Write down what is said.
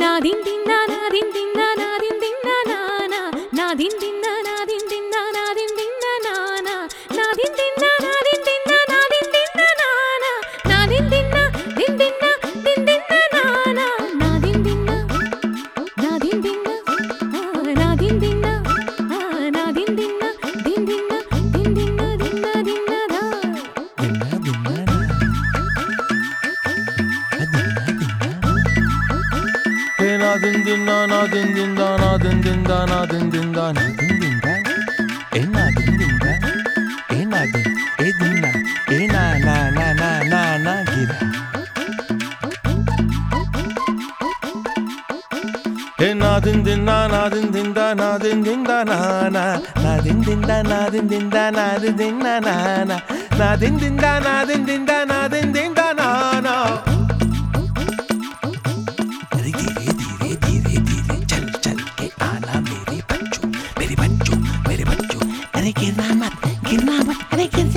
నాదిన్ దిన్నా నాదిన్ దిన్నా నాదిన్ దిన్నా నానా నాదిన్ దిన్నా నాదిన్ దిన్నా నాదిన్ దిన్నా నానా నాదిన్ దిన్నా నాదిన్ దిన్నా నాదిన్ దిన్నా నానా నాదిన్ దిన్నా దిన్ దిన్నా దిన్ దిన్నా నానా నాదిన్ దిన్నా నాదిన్ దిన్నా నాదిన్ దిన్నా నాదిన్ దిన్నా దిన్ దిన్నా దిన్ దిన్నా దిన్నా దిన్నా దా din din da na din din da na din din da na din din da e na din din da e na din e din na e na na na na na na gira e na din din na na din din da na din din da na na na din din da na din din da na din din na na na na din din da na din din da na din अरे गिरना मत गिरना मत अरे गिर जाएगा गिर जाएगा